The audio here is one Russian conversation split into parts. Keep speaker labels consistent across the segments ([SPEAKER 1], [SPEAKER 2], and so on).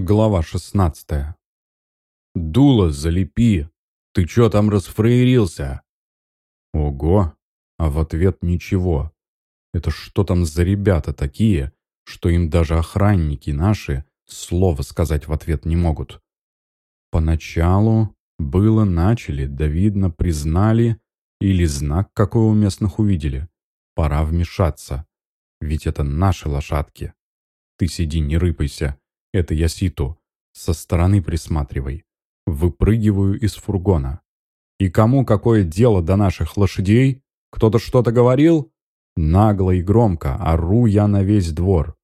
[SPEAKER 1] Глава 16 «Дуло залепи! Ты чё там расфраерился?» Ого! А в ответ ничего. Это что там за ребята такие, что им даже охранники наши слова сказать в ответ не могут? Поначалу было начали, да видно признали или знак какой у местных увидели. Пора вмешаться, ведь это наши лошадки. Ты сиди, не рыпайся, это я Ситу. Со стороны присматривай. Выпрыгиваю из фургона. И кому какое дело до наших лошадей? Кто-то что-то говорил? Нагло и громко ору я на весь двор.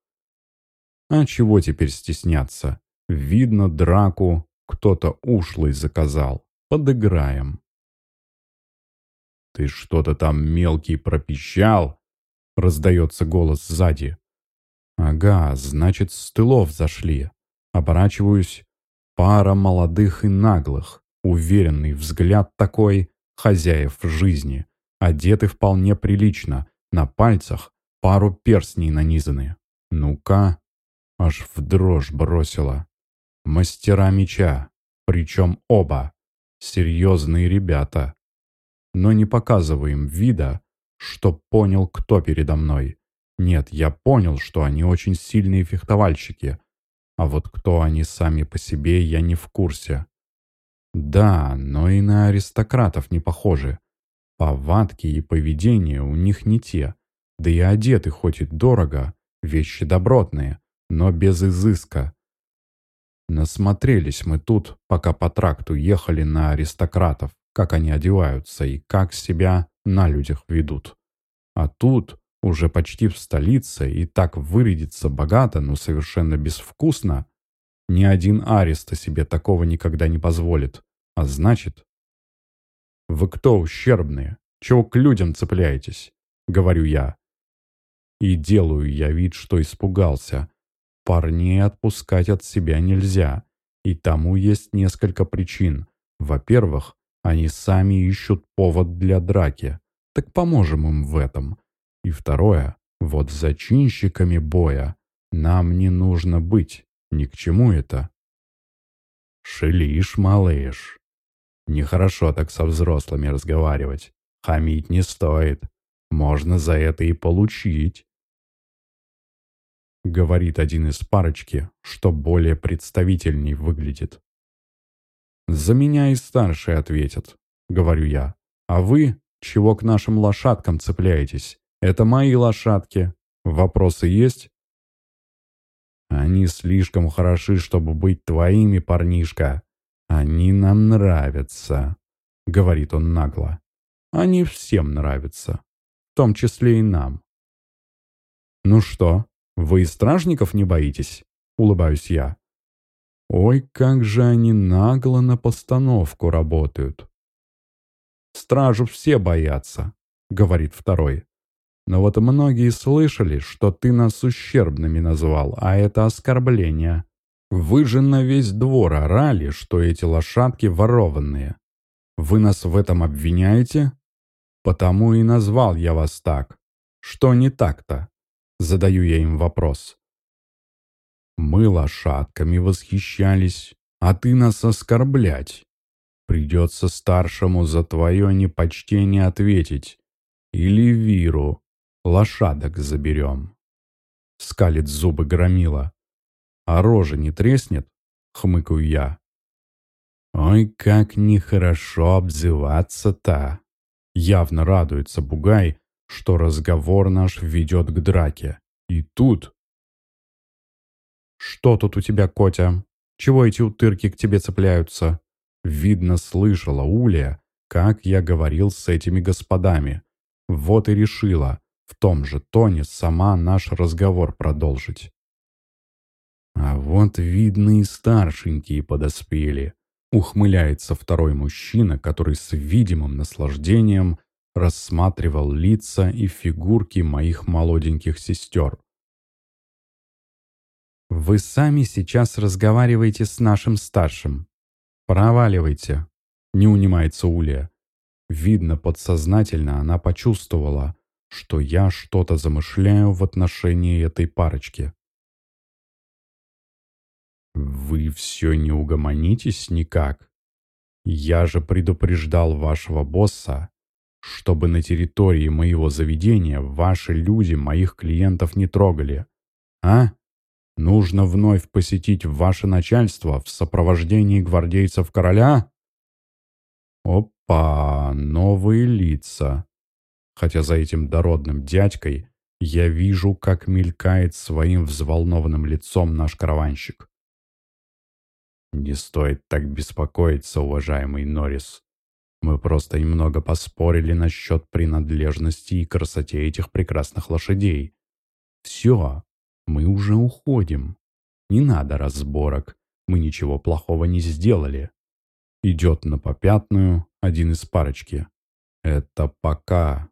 [SPEAKER 1] А чего теперь стесняться? Видно драку, кто-то ушлый заказал. Подыграем. «Ты что-то там мелкий пропищал?» Раздается голос сзади. Ага, значит, с тылов зашли. Оборачиваюсь. Пара молодых и наглых. Уверенный взгляд такой хозяев жизни. Одеты вполне прилично. На пальцах пару перстней нанизаны. Ну-ка. Аж в дрожь бросила. Мастера меча. Причем оба. Серьезные ребята. Но не показываем вида, что понял, кто передо мной. Нет, я понял, что они очень сильные фехтовальщики. А вот кто они сами по себе, я не в курсе. Да, но и на аристократов не похожи. Повадки и поведение у них не те. Да и одеты хоть и дорого, вещи добротные, но без изыска. Насмотрелись мы тут, пока по тракту ехали на аристократов, как они одеваются и как себя на людях ведут. А тут уже почти в столице и так вырядиться богато, но совершенно безвкусно, ни один ареста себе такого никогда не позволит. А значит... «Вы кто ущербные? Чего к людям цепляетесь?» — говорю я. И делаю я вид, что испугался. Парней отпускать от себя нельзя. И тому есть несколько причин. Во-первых, они сами ищут повод для драки. Так поможем им в этом. И второе, вот зачинщиками боя нам не нужно быть, ни к чему это. Шелишь, малыш. Нехорошо так со взрослыми разговаривать. Хамить не стоит. Можно за это и получить. Говорит один из парочки, что более представительней выглядит. «За меня и старшие ответят», — говорю я. «А вы чего к нашим лошадкам цепляетесь? Это мои лошадки. Вопросы есть? Они слишком хороши, чтобы быть твоими, парнишка. Они нам нравятся, говорит он нагло. Они всем нравятся, в том числе и нам. Ну что, вы и стражников не боитесь? Улыбаюсь я. Ой, как же они нагло на постановку работают. Стражу все боятся, говорит второй. Но вот многие слышали, что ты нас ущербными назвал, а это оскорбление. Вы же на весь двор орали, что эти лошадки ворованные. Вы нас в этом обвиняете? Потому и назвал я вас так. Что не так-то? Задаю я им вопрос. Мы лошадками восхищались, а ты нас оскорблять. Придется старшему за твое непочтение ответить. Или Виру, лошадок заберем. Скалит зубы громила. А рожа не треснет? Хмыкаю я. Ой, как нехорошо обзываться-то. Явно радуется Бугай, что разговор наш ведет к драке. И тут... «Что тут у тебя, Котя? Чего эти утырки к тебе цепляются?» Видно, слышала Уля, как я говорил с этими господами. Вот и решила, в том же тоне сама наш разговор продолжить. «А вот, видно, и старшенькие подоспели», — ухмыляется второй мужчина, который с видимым наслаждением рассматривал лица и фигурки моих молоденьких сестер. «Вы сами сейчас разговариваете с нашим старшим. Проваливайте», — не унимается Улья. Видно, подсознательно она почувствовала, что я что-то замышляю в отношении этой парочки. вы все не угомонитесь никак? Я же предупреждал вашего босса, чтобы на территории моего заведения ваши люди моих клиентов не трогали. А? Нужно вновь посетить ваше начальство в сопровождении гвардейцев короля? Опа, новые лица. Хотя за этим дородным дядькой я вижу, как мелькает своим взволнованным лицом наш караванщик. Не стоит так беспокоиться, уважаемый Норрис. Мы просто немного поспорили насчет принадлежности и красоте этих прекрасных лошадей. Все, мы уже уходим. Не надо разборок. Мы ничего плохого не сделали. Идет на попятную один из парочки. Это пока,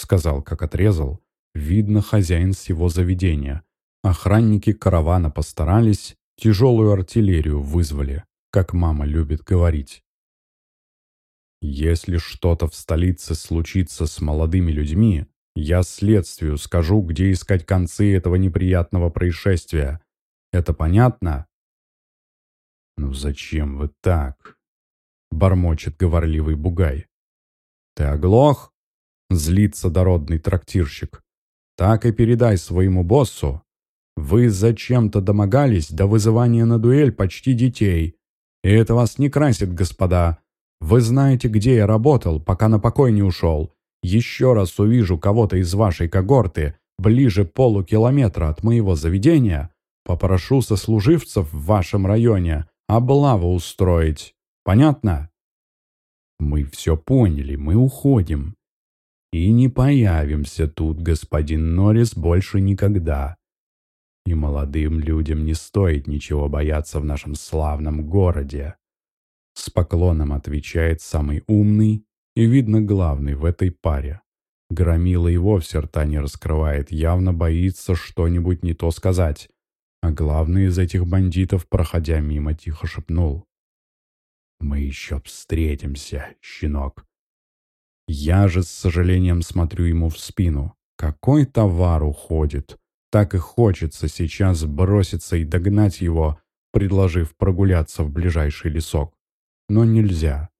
[SPEAKER 1] сказал, как отрезал. Видно, хозяин всего заведения. Охранники каравана постарались, тяжелую артиллерию вызвали, как мама любит говорить. Если что-то в столице случится с молодыми людьми, я следствию скажу, где искать концы этого неприятного происшествия. Это понятно? Ну зачем вы так? Бормочет говорливый бугай. Ты оглох? Злится дородный трактирщик. Так и передай своему боссу. Вы зачем-то домогались до вызывания на дуэль почти детей. И это вас не красит, господа. Вы знаете, где я работал, пока на покой не ушел еще раз увижу кого-то из вашей когорты ближе полукилометра от моего заведения, попрошу сослуживцев в вашем районе облаву устроить. Понятно? Мы все поняли, мы уходим. И не появимся тут, господин Норрис, больше никогда. И молодым людям не стоит ничего бояться в нашем славном городе. С поклоном отвечает самый умный и, видно, главный в этой паре. Громила и вовсе рта не раскрывает, явно боится что-нибудь не то сказать. А главный из этих бандитов, проходя мимо, тихо шепнул. «Мы еще встретимся, щенок». Я же с сожалением смотрю ему в спину. Какой товар уходит? Так и хочется сейчас броситься и догнать его, предложив прогуляться в ближайший лесок. Но нельзя.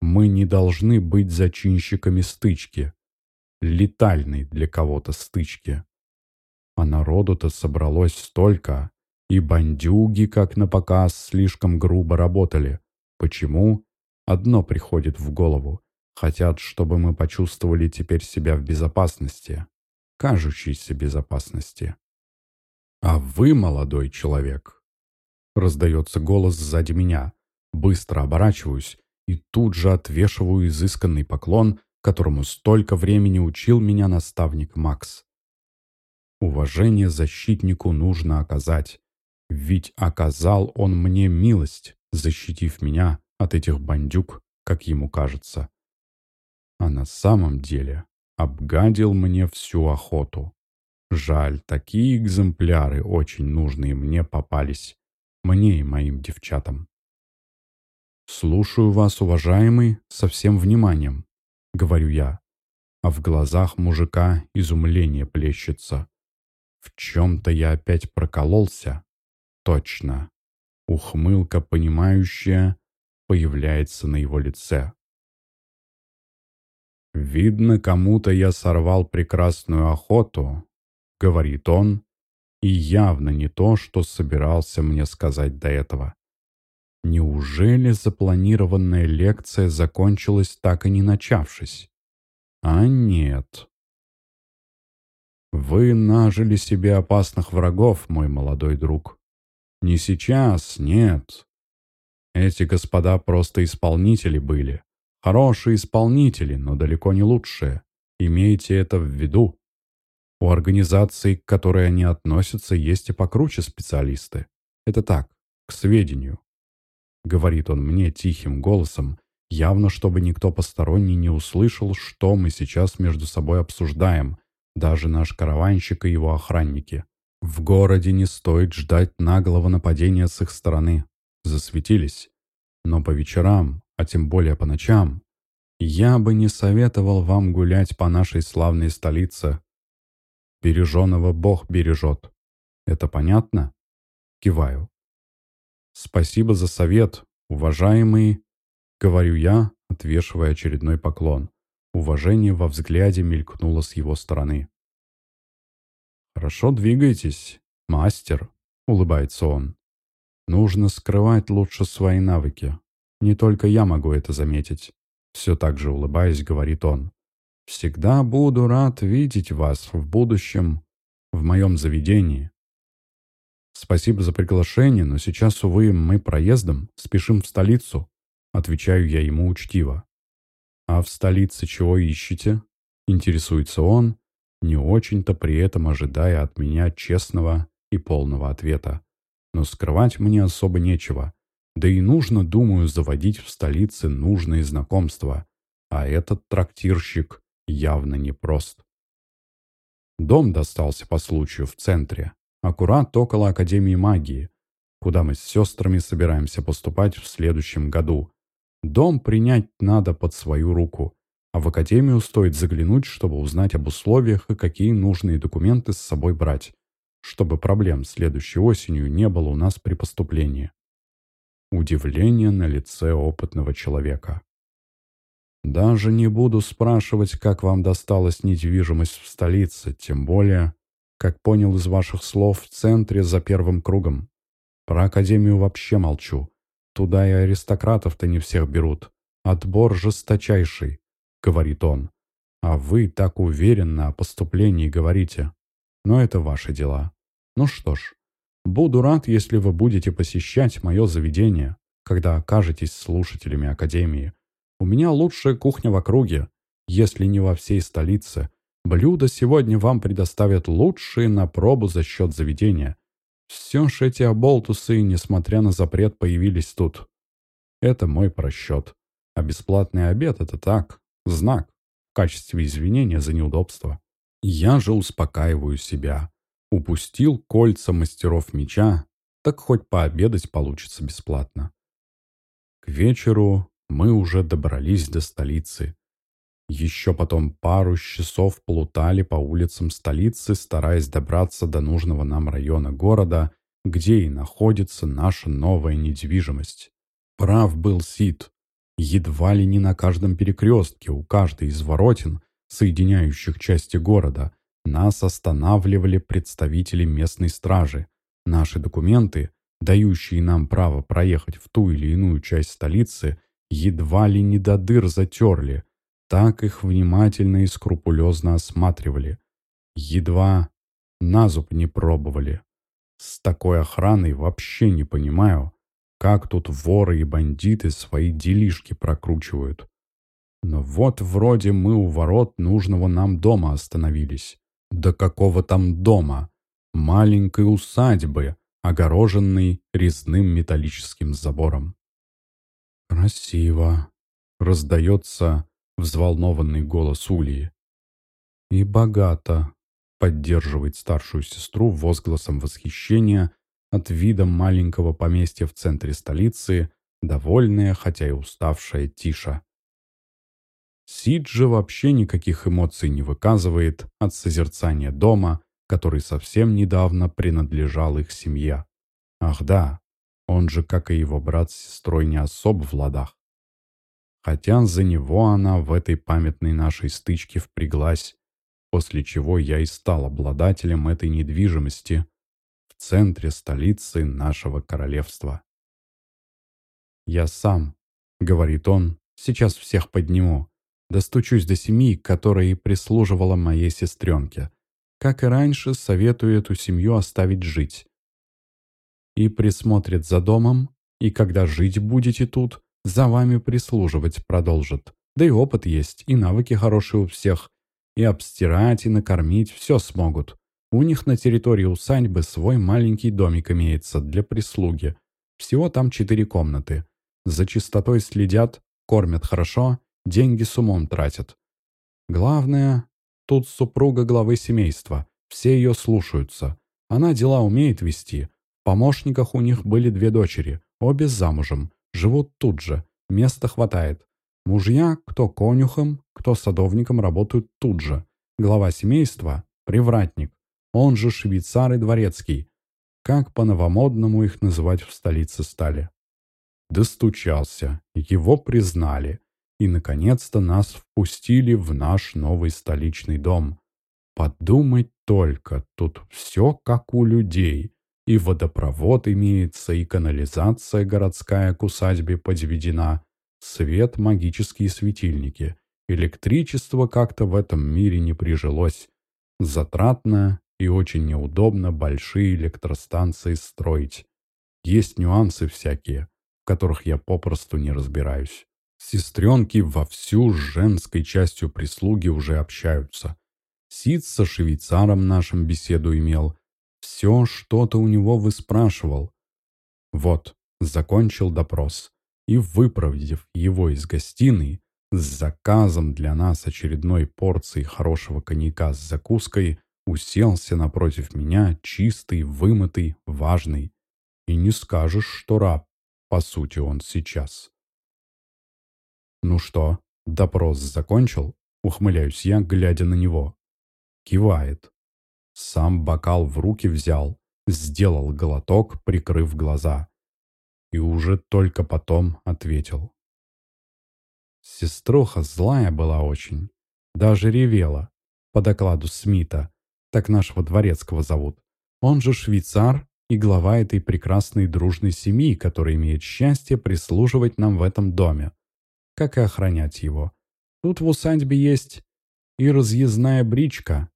[SPEAKER 1] Мы не должны быть зачинщиками стычки. Летальной для кого-то стычки. А народу-то собралось столько, и бандюги, как на показ, слишком грубо работали. Почему? Одно приходит в голову. Хотят, чтобы мы почувствовали теперь себя в безопасности. Кажущейся безопасности. «А вы, молодой человек!» Раздается голос сзади меня. Быстро оборачиваюсь и тут же отвешиваю изысканный поклон, которому столько времени учил меня наставник Макс. Уважение защитнику нужно оказать, ведь оказал он мне милость, защитив меня от этих бандюк, как ему кажется. А на самом деле обгадил мне всю охоту. Жаль, такие экземпляры, очень нужные мне, попались. Мне и моим девчатам. «Слушаю вас, уважаемый, со всем вниманием», — говорю я. А в глазах мужика изумление плещется. В чем-то я опять прокололся. Точно. Ухмылка, понимающая, появляется на его лице. «Видно, кому-то я сорвал прекрасную охоту», — говорит он, и явно не то, что собирался мне сказать до этого. Неужели запланированная лекция закончилась так и не начавшись? А нет. Вы нажили себе опасных врагов, мой молодой друг. Не сейчас, нет. Эти господа просто исполнители были. Хорошие исполнители, но далеко не лучшие. Имейте это в виду. У организации, к которой они относятся, есть и покруче специалисты. Это так, к сведению говорит он мне тихим голосом, явно чтобы никто посторонний не услышал, что мы сейчас между собой обсуждаем, даже наш караванщик и его охранники. В городе не стоит ждать наглого нападения с их стороны. Засветились. Но по вечерам, а тем более по ночам, я бы не советовал вам гулять по нашей славной столице. Береженого Бог бережет. Это понятно? Киваю. «Спасибо за совет, уважаемый», — говорю я, отвешивая очередной поклон. Уважение во взгляде мелькнуло с его стороны. «Хорошо двигаетесь, мастер», — улыбается он. «Нужно скрывать лучше свои навыки. Не только я могу это заметить». Все так же улыбаясь, говорит он. «Всегда буду рад видеть вас в будущем в моем заведении. Спасибо за приглашение, но сейчас, увы, мы проездом, спешим в столицу. Отвечаю я ему учтиво. «А в столице чего ищете?» Интересуется он, не очень-то при этом ожидая от меня честного и полного ответа. Но скрывать мне особо нечего. Да и нужно, думаю, заводить в столице нужные знакомства. А этот трактирщик явно непрост. Дом достался по случаю в центре, аккурат около Академии магии, куда мы с сестрами собираемся поступать в следующем году. Дом принять надо под свою руку, а в академию стоит заглянуть, чтобы узнать об условиях и какие нужные документы с собой брать, чтобы проблем следующей осенью не было у нас при поступлении. Удивление на лице опытного человека. Даже не буду спрашивать, как вам досталась недвижимость в столице, тем более, как понял из ваших слов, в центре за первым кругом. Про академию вообще молчу. Туда и аристократов-то не всех берут. Отбор жесточайший, говорит он. А вы так уверенно о поступлении говорите. Но это ваши дела. Ну что ж, буду рад, если вы будете посещать мое заведение, когда окажетесь слушателями Академии. У меня лучшая кухня в округе, если не во всей столице. Блюда сегодня вам предоставят лучшие на пробу за счет заведения. Все ж эти оболтусы, несмотря на запрет, появились тут. Это мой просчет. А бесплатный обед — это так, знак, в качестве извинения за неудобство. Я же успокаиваю себя. Упустил кольца мастеров меча, так хоть пообедать получится бесплатно. К вечеру мы уже добрались до столицы. Еще потом пару часов плутали по улицам столицы, стараясь добраться до нужного нам района города, где и находится наша новая недвижимость. Прав был Сид. Едва ли не на каждом перекрестке, у каждой из воротин, соединяющих части города, нас останавливали представители местной стражи. Наши документы, дающие нам право проехать в ту или иную часть столицы, едва ли не до дыр затерли – так их внимательно и скрупулезно осматривали. Едва на зуб не пробовали. С такой охраной вообще не понимаю, как тут воры и бандиты свои делишки прокручивают. Но вот вроде мы у ворот нужного нам дома остановились. Да какого там дома? Маленькой усадьбы, огороженной резным металлическим забором. «Красиво!» — раздается взволнованный голос Улии. «И богато», — поддерживает старшую сестру возгласом восхищения от вида маленького поместья в центре столицы, довольная, хотя и уставшая Тиша. Сид же вообще никаких эмоций не выказывает от созерцания дома, который совсем недавно принадлежал их семье. Ах да, он же, как и его брат с сестрой, не особо в ладах хотя за него она в этой памятной нашей стычке впряглась, после чего я и стал обладателем этой недвижимости в центре столицы нашего королевства. «Я сам», — говорит он, — «сейчас всех подниму, достучусь до семьи, которая и прислуживала моей сестренке. Как и раньше, советую эту семью оставить жить. И присмотрит за домом, и когда жить будете тут, за вами прислуживать продолжит. Да и опыт есть, и навыки хорошие у всех. И обстирать, и накормить все смогут. У них на территории усадьбы свой маленький домик имеется для прислуги. Всего там четыре комнаты. За чистотой следят, кормят хорошо, деньги с умом тратят. Главное, тут супруга главы семейства. Все ее слушаются. Она дела умеет вести. В помощниках у них были две дочери, обе замужем. Живут тут же, места хватает. Мужья, кто конюхом, кто садовником, работают тут же. Глава семейства – привратник, он же швейцар и дворецкий. как по-новомодному их называть в столице стали. Достучался, его признали, и, наконец-то, нас впустили в наш новый столичный дом. Подумать только, тут все как у людей. И водопровод имеется, и канализация городская к усадьбе подведена, свет магические светильники. Электричество как-то в этом мире не прижилось. Затратно и очень неудобно большие электростанции строить. Есть нюансы всякие, в которых я попросту не разбираюсь. Сестренки вовсю с женской частью прислуги уже общаются. Сид со швейцаром нашим беседу имел. Все что-то у него выспрашивал. Вот, закончил допрос. И, выпроводив его из гостиной, с заказом для нас очередной порции хорошего коньяка с закуской, уселся напротив меня, чистый, вымытый, важный. И не скажешь, что раб, по сути, он сейчас. «Ну что, допрос закончил?» — ухмыляюсь я, глядя на него. Кивает. Сам бокал в руки взял, сделал глоток, прикрыв глаза. И уже только потом ответил. Сеструха злая была очень. Даже ревела. По докладу Смита, так нашего дворецкого зовут. Он же швейцар и глава этой прекрасной дружной семьи, которая имеет счастье прислуживать нам в этом доме как и охранять его. Тут в усадьбе есть и разъездная бричка.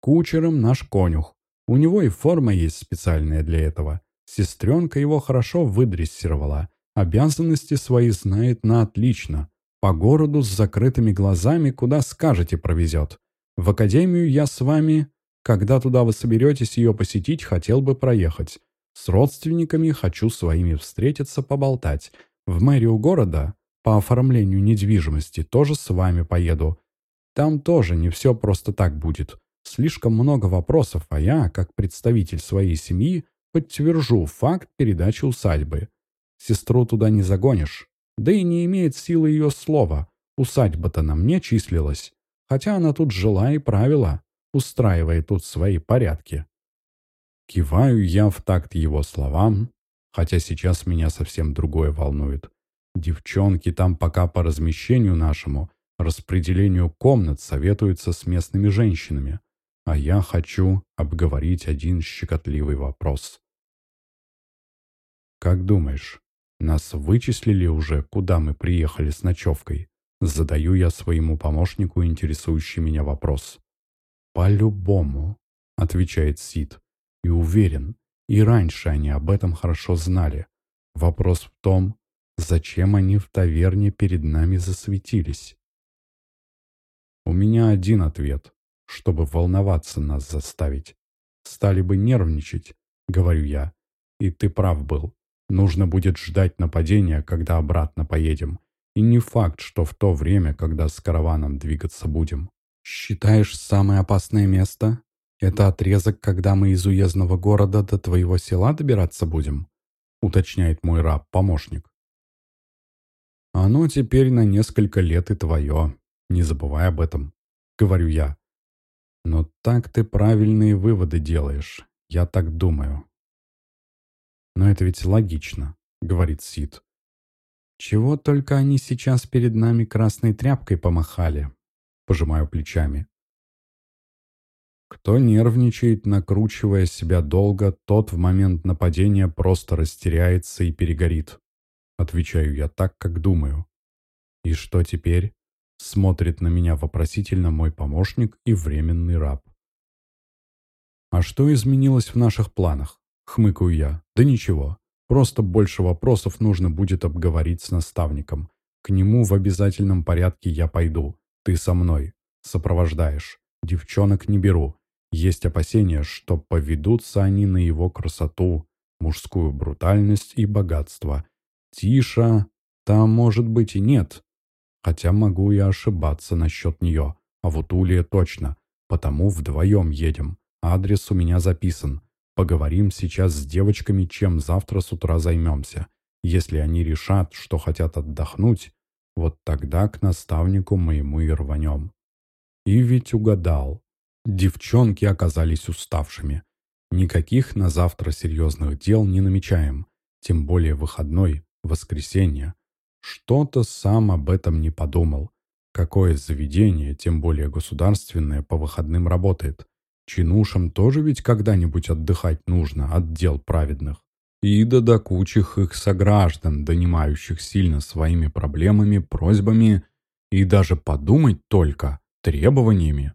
[SPEAKER 1] Кучером наш конюх. У него и форма есть специальная для этого. Сестренка его хорошо выдрессировала. Обязанности свои знает на отлично. По городу с закрытыми глазами куда скажете провезет. В академию я с вами, когда туда вы соберетесь ее посетить, хотел бы проехать. С родственниками хочу своими встретиться, поболтать. В мэрию города по оформлению недвижимости тоже с вами поеду. Там тоже не все просто так будет. Слишком много вопросов, а я, как представитель своей семьи, подтвержу факт передачи усадьбы. Сестру туда не загонишь. Да и не имеет силы ее слова. Усадьба-то на мне числилась. Хотя она тут жила и правила, устраивая тут свои порядки. Киваю я в такт его словам, хотя сейчас меня совсем другое волнует. Девчонки там пока по размещению нашему, распределению комнат советуются с местными женщинами. А я хочу обговорить один щекотливый вопрос. «Как думаешь, нас вычислили уже, куда мы приехали с ночевкой?» Задаю я своему помощнику интересующий меня вопрос. «По-любому», — отвечает Сид, и уверен, и раньше они об этом хорошо знали. Вопрос в том, Зачем они в таверне перед нами засветились? У меня один ответ, чтобы волноваться нас заставить. Стали бы нервничать, говорю я. И ты прав был. Нужно будет ждать нападения, когда обратно поедем. И не факт, что в то время, когда с караваном двигаться будем. Считаешь самое опасное место? Это отрезок, когда мы из уездного города до твоего села добираться будем? Уточняет мой раб-помощник. Оно теперь на несколько лет и твое. Не забывай об этом. Говорю я. Но так ты правильные выводы делаешь. Я так думаю. Но это ведь логично, говорит Сид. Чего только они сейчас перед нами красной тряпкой помахали. Пожимаю плечами. Кто нервничает, накручивая себя долго, тот в момент нападения просто растеряется и перегорит. Отвечаю я так, как думаю. И что теперь? Смотрит на меня вопросительно мой помощник и временный раб. А что изменилось в наших планах? Хмыкаю я. Да ничего. Просто больше вопросов нужно будет обговорить с наставником. К нему в обязательном порядке я пойду. Ты со мной. Сопровождаешь. Девчонок не беру. Есть опасения, что поведутся они на его красоту, мужскую брутальность и богатство, Тиша, там, может быть, и нет. Хотя могу я ошибаться насчет нее. А вот Улия точно. Потому вдвоем едем. Адрес у меня записан. Поговорим сейчас с девочками, чем завтра с утра займемся. Если они решат, что хотят отдохнуть, вот тогда к наставнику моему и рванем. И ведь угадал. Девчонки оказались уставшими. Никаких на завтра серьезных дел не намечаем, тем более выходной, воскресенье. Что-то сам об этом не подумал. Какое заведение, тем более государственное, по выходным работает? Чинушам тоже ведь когда-нибудь отдыхать нужно от дел праведных. И до докучих их сограждан, донимающих сильно своими проблемами, просьбами и даже подумать только требованиями.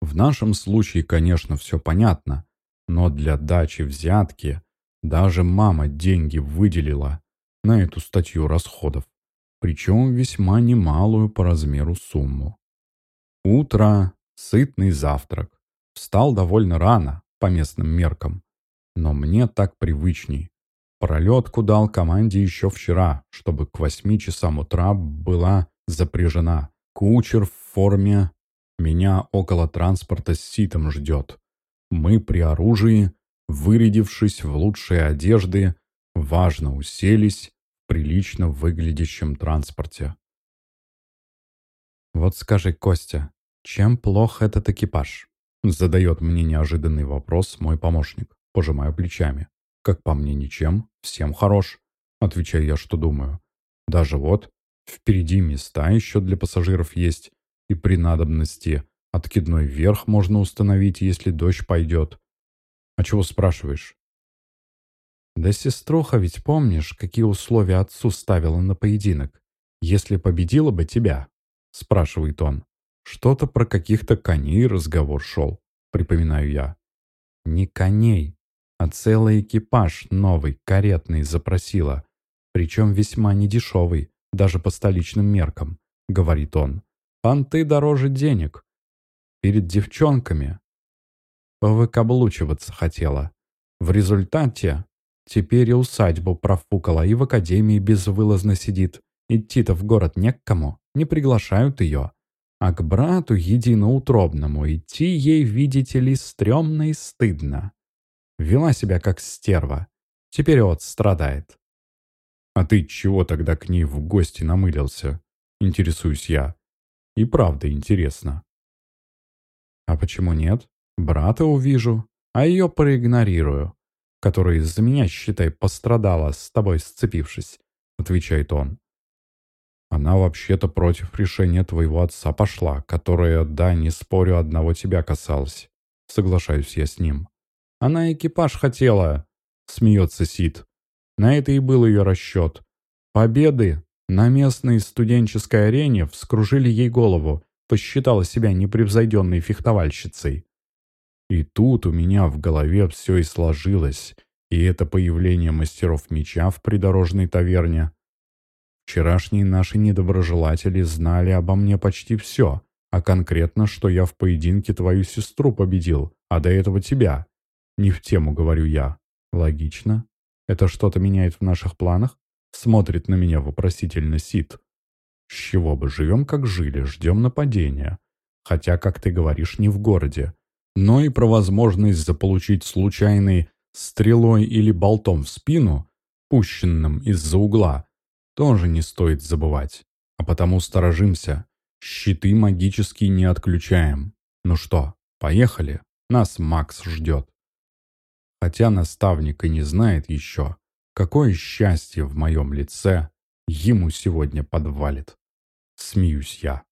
[SPEAKER 1] В нашем случае, конечно, все понятно, но для дачи взятки даже мама деньги выделила на эту статью расходов, причем весьма немалую по размеру сумму. Утро, сытный завтрак. Встал довольно рано, по местным меркам, но мне так привычней. Пролетку дал команде еще вчера, чтобы к восьми часам утра была запряжена. Кучер в форме меня около транспорта с ситом ждет. Мы при оружии, вырядившись в лучшие одежды, важно уселись прилично выглядящем транспорте. «Вот скажи, Костя, чем плох этот экипаж?» Задает мне неожиданный вопрос мой помощник, пожимая плечами. Как по мне, ничем, всем хорош. Отвечаю я, что думаю. Даже вот, впереди места еще для пассажиров есть, и при надобности откидной верх можно установить, если дождь пойдет. А чего спрашиваешь? Да сеструха ведь помнишь, какие условия отцу ставила на поединок? Если победила бы тебя, спрашивает он. Что-то про каких-то коней разговор шел, припоминаю я. Не коней, а целый экипаж новый, каретный, запросила. Причем весьма недешевый, даже по столичным меркам, говорит он. Понты дороже денег. Перед девчонками повыкаблучиваться хотела. В результате теперь и усадьбу профукала, и в академии безвылазно сидит. Идти-то в город не к кому, не приглашают ее. А к брату единоутробному идти ей, видите ли, стрёмно и стыдно. Вела себя как стерва. Теперь вот страдает. «А ты чего тогда к ней в гости намылился?» Интересуюсь я. И правда интересно. «А почему нет? Брата увижу, а ее проигнорирую, которая из-за меня, считай, пострадала, с тобой сцепившись», — отвечает он. Она вообще-то против решения твоего отца пошла, которое, да, не спорю, одного тебя касалось. Соглашаюсь я с ним. Она экипаж хотела, смеется Сид. На это и был ее расчет. Победы на местной студенческой арене вскружили ей голову, посчитала себя непревзойденной фехтовальщицей. И тут у меня в голове все и сложилось, и это появление мастеров меча в придорожной таверне, Вчерашние наши недоброжелатели знали обо мне почти все, а конкретно, что я в поединке твою сестру победил, а до этого тебя. Не в тему, говорю я. Логично. Это что-то меняет в наших планах? Смотрит на меня вопросительно Сид. С чего бы, живем как жили, ждем нападения. Хотя, как ты говоришь, не в городе. Но и про возможность заполучить случайный стрелой или болтом в спину, пущенным из-за угла, тоже не стоит забывать. А потому сторожимся. Щиты магические не отключаем. Ну что, поехали? Нас Макс ждет. Хотя наставник и не знает еще, какое счастье в моем лице ему сегодня подвалит. Смеюсь я.